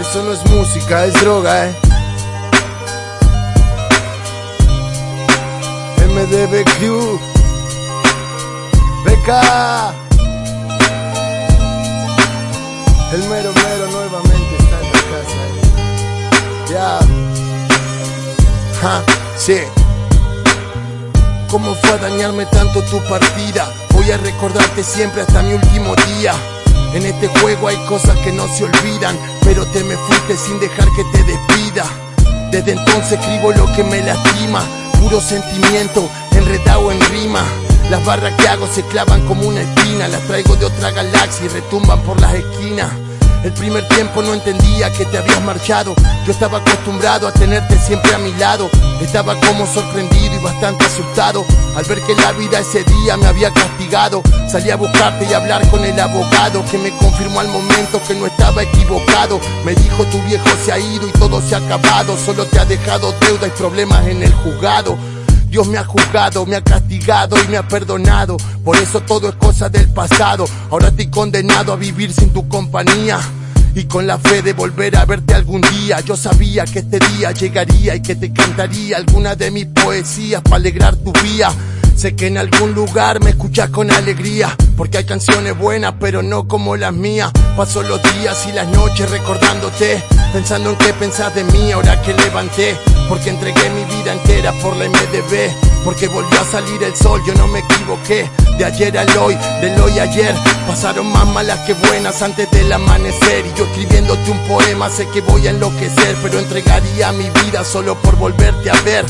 Eso no es música, es droga, eh. MDBQ. Beca. El mero mero nuevamente está en la casa. eh. Ya. Ja, sí. ¿Cómo fue a dañarme tanto tu partida? Voy a recordarte siempre hasta mi último día. En este juego hay cosas que no se olvidan, pero te me fuiste sin dejar que te despida. Desde entonces escribo lo que me lastima, puro sentimiento, enredado en rima. Las barras que hago se clavan como una espina, las traigo de otra galaxia y retumban por las esquinas. El primer tiempo no entendía que te habías marchado. Yo estaba acostumbrado a tenerte siempre a mi lado. Estaba como sorprendido y bastante asustado al ver que la vida ese día me había castigado. Salí a buscarte y a hablar con el abogado que me confirmó al momento que no estaba equivocado. Me dijo tu viejo se ha ido y todo se ha acabado. Solo te ha dejado deuda y problemas en el juzgado. Dios me ha juzgado, me ha castigado y me ha perdonado. Por eso todo es cosa del pasado. Ahora estoy condenado a vivir sin tu compañía. Y con la fe de volver a verte algún día, yo sabía que este día llegaría y que te cantaría alguna de mis poesías para alegrar tu vía. Sé que en algún lugar me escuchas con alegría, porque hay canciones buenas, pero no como las mías. Paso los días y las noches recordándote, pensando en qué pensás de mí ahora que levanté, porque entregué mi vida entera por la MDB, porque volvió a salir el sol, yo no me equivoqué. De ayer al hoy, del hoy ayer, pasaron más malas que buenas antes del amanecer. Y yo escribiéndote un poema, sé que voy a enloquecer, pero entregaría mi vida solo por volverte a ver.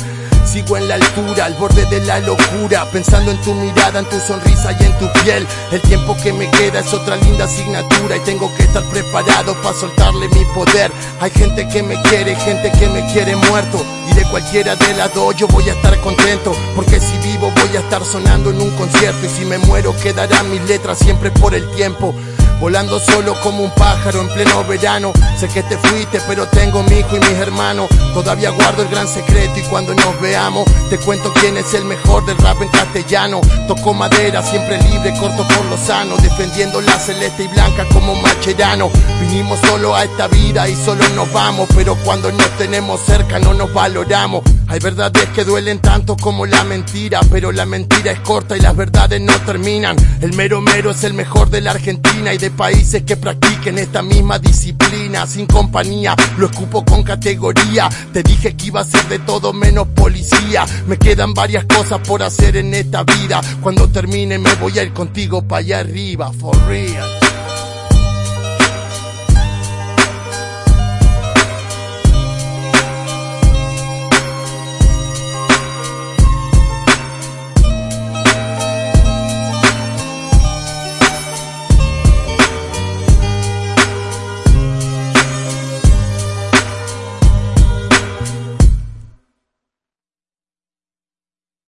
Sigo en la altura, al borde de la locura, pensando en tu mirada, en tu sonrisa y en tu piel. El tiempo que me queda es otra linda asignatura y tengo que estar preparado para soltarle mi poder. Hay gente que me quiere, gente que me quiere muerto. Y de cualquiera de las dos yo voy a estar contento, porque si vivo voy a estar sonando en un concierto y si me muero quedarán mis letras siempre por el tiempo. Volando solo como un pájaro en pleno verano. Sé que te fuiste, pero tengo mi hijo y mis hermanos. Todavía guardo el gran secreto y cuando nos veamos, te cuento quién es el mejor del rap en castellano. Toco madera, siempre libre, corto por lo sano. Defendiendo la celeste y blanca como macherano. Vinimos solo a esta vida y solo nos vamos. Pero cuando nos tenemos cerca no nos valoramos. Hay verdades que duelen tanto como la mentira. Pero la mentira es corta y las verdades no terminan. El mero mero es el mejor de la Argentina y países que practiquen esta misma disciplina. Sin compañía, lo escupo con categoría. Te dije que iba a ser de todo menos policía. Me quedan varias cosas por hacer en esta vida. Cuando termine me voy a ir contigo para allá arriba, for real.